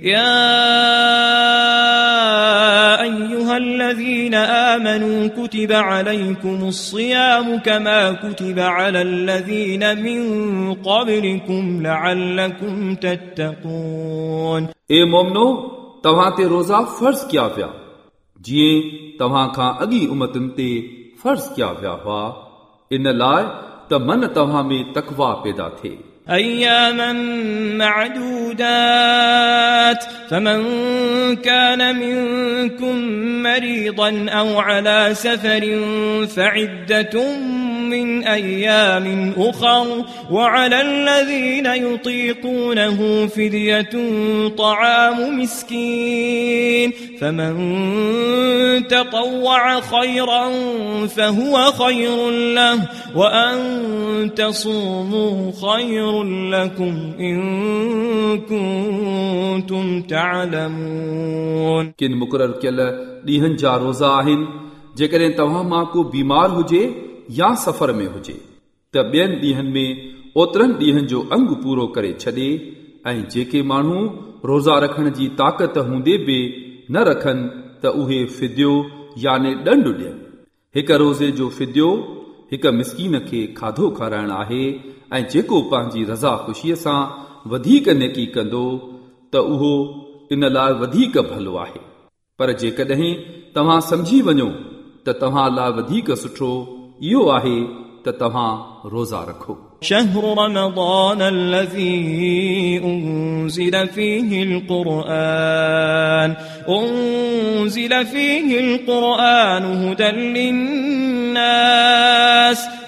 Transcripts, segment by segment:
يا أيها الذين آمنوا كتب عليكم الصيام كما كتب على الذين من قبلكم لعلكم تتقون ए मोमनो तव्हां ते रोज़ा फर्ज़ कया विया जीअं तव्हां खां अॻी उमतुनि ते फर्ज़ कया विया हुआ इन लाइ त मन तव्हां में तकवा पैदा थिए أياما معدودات فمن كان منكم مريضا أو على سفر فعدة من أيام أخر وعلى الذين يطيقونه فدية طعام مسكين فمن تطوع خيرا فهو خير له وأن تصوموا خير لكم إن كنتم تعلمون किन मुक़ररु कयल ॾींहंनि जा रोज़ा आहिनि जेकॾहिं तव्हां मां को बीमार हुजे يا سفر ۾ هجي ته ٻين ڏينهن ۾ اوترن ڏينهن جو انگ پورو ڪري ڇڏي ۽ جيڪي ماڻهو روزا رکڻ جي طاقت هوندي به نه رکن ته اهي فديو يعني ڏنڊ ڏين. هڪ روزي جو فديو هڪ مسڪين کي کاڌو کارائڻ آهي ۽ جيڪو پنهنجي رضا خوشيءَ سان وڌيڪ نيڪي ڪندو ته اهو ان لاءِ وڌيڪ ڀلو آهي. پر جيڪڏهن توهان سمجهي وڃو ته توهان لاءِ وڌيڪ سٺو इहो आहे त तव्हां रोज़ा रखो شهر رمضان الذي أنزل فيه القرآن أنزل فيه القرآن هدى للناس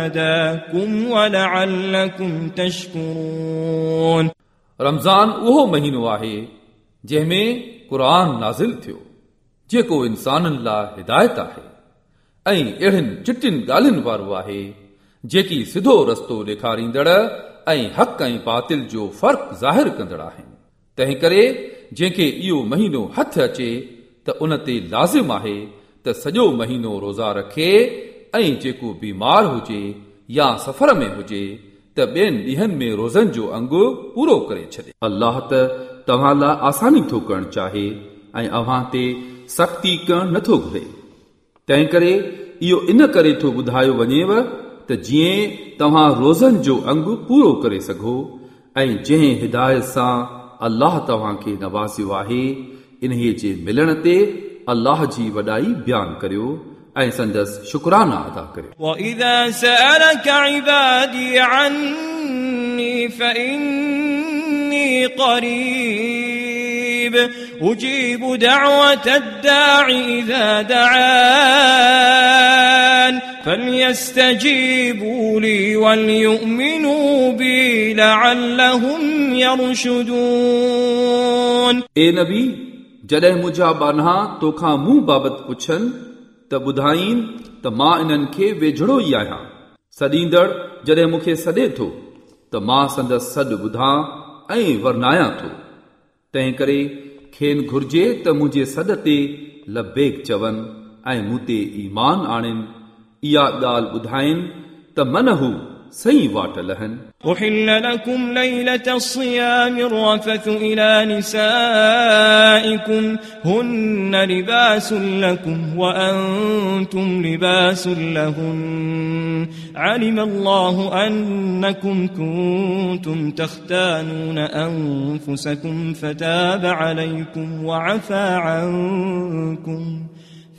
هداكم ولعلكم تشكرون रमज़ान उहो महीनो आहे जंहिंमें क़ुर नाज़िल थियो जेको इंसाननि लाइ हिदायत आहे ऐं अहिड़ियुनि चिटियुनि ॻाल्हियुनि वारो आहे जेकी सिधो रस्तो ॾेखारींदड़ ऐं हक़ ऐं बातिल जो फ़र्क़ु ज़ाहिर कंदड़ आहिनि तंहिं करे जंहिंखे इहो महीनो हथ अचे त उन ते लाज़िम आहे त सॼो महीनो रोज़ा रखे ۽ جيڪو بيمار هجي يا سفر ۾ هجي ته ٻين ڏينهن ۾ روزن جو انگ پورو ڪري ڇڏي. الله ته توهان لاءِ آساني ٿو ڪرڻ چاهي ۽ اوهان تي سختي ڪرڻ نٿو گهري. تنهن ڪري اهو ان ڪري ٿو ٻڌايو وڃيو ته جيئن توهان روزن جو انگ پورو ڪري سگهو ۽ جنهن هدايت سان الله توهان کي آهي انهي جي ملڻ تي الله جي وڏائي بيان ڪريو ऐं संदसि शुक्राना अदा करियो وإذا سألك عبادي عني فإني قريب أجيب دعوة الداع إذا دعان فليستجيبوا لي وليؤمنوا بي لعلهم يرشدون ए नबी जॾहिं मुंहिंजा बानहा तोखां मूं बाबति पुछनि त ॿुधाईं त माँ इन्हनि खे वेझड़ो ई आहियाँ। सॾींदड़, जॾहिं मूंखे सॾे थो, त माँ संदसि सॾु ॿुधां ऐं वरनायां थो। तंहिं करे खेनि घुर्जे त मुंहिंजे सॾ ते लबेक चवनि ऐं मूं ते ईमान आणनि। इहा ॻाल्हि ॿुधाइनि त मन हू செய்வாட்டலகன் أحل لكم ليلة الصيام الرفث إلى نسائكم. هن لباس لكم وأنتم لباس لهن. علم الله أنكم كنتم تختانون أنفسكم فتاب عليكم وعفى عنكم.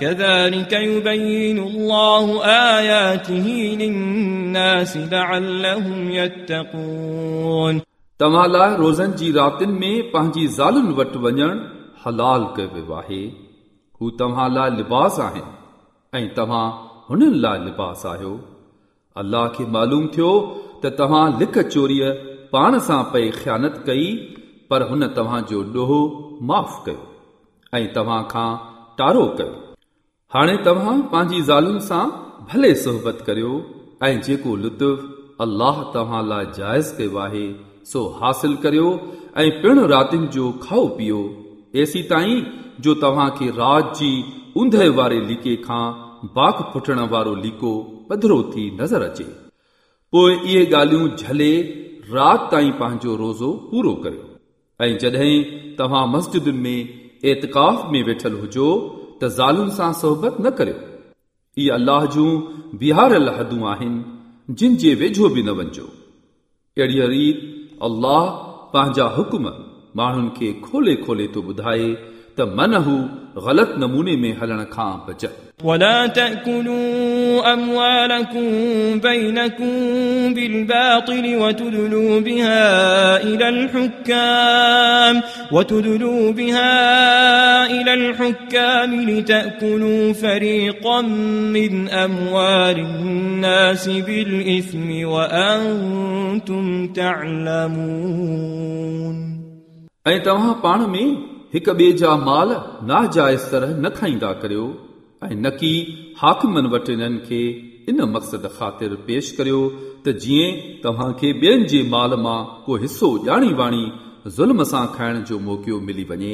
كذلك يبين الله آياته للناس لعلهم يتقون तव्हां लाइ रोज़नि जी रातिनि में पंहिंजी ज़ालुनि वटि वञणु हलाल कयो वियो आहे हू तव्हां लाइ लिबास आहिनि ऐं तव्हां हुननि लाइ लिबास आहियो अल्लाह खे मालूम थियो त तव्हां लिख चोरीअ पाण सां पई ख़्यानत कई पर हुन तव्हांजो ॾोहो माफ़ कयो ऐं तव्हां खां ٽارو ڪيو. هاڻي توهان پنهنجي زالن سان ڀلي سوهبت ڪريو ۽ جيڪو لطف الله توهان لاءِ جائز ڪيو آهي سو حاصل ڪريو ۽ پڻ راتن جو کائو پيئو اي سي تائين جو توهان کي رات جي اوندهه واري ليڪي کان باغ فٽڻ وارو ليڪو پڌرو ٿي نظر اچي. پوءِ اهي ڳالهيون جهلي رات تائين پنهنجو روزو پورو ڪريو ۽ جڏهن توهان مسجدن ۾ एतकाफ़ में वेठल हुजो त ज़ालुनि सां सोहबत न करियो इहे अलाह जूं बीहारियल हदूं आहिनि जिन जे वेझो बि न वञिजो अहिड़ीअ रीत अल्लाह पंहिंजा हुकुम माण्हुनि खे खोले खोले थो ॿुधाए त मन हू ग़लति नमूने में हलण खां बचनि ولا تأكلوا أموالكم بينكم بالباطل وتدلوا بها إلى الحكام وتدلوا بها إلى الحكام لتأكلوا فريقا من أموال الناس بالإثم وأنتم تعلمون ऐं तव्हां पाण में هڪ ٻئي جا مال ناجائز طرح نه کائيندا ڪريو ۽ نه ڪه حاڪمن وٽ انهن کي ان مقصد خاطر پيش ڪريو ته جيئن توهان کي ٻين جي مال مان ڪو حصو ڄاڻي واڻي ظلم سان کائڻ جو موقعو ملي وڃي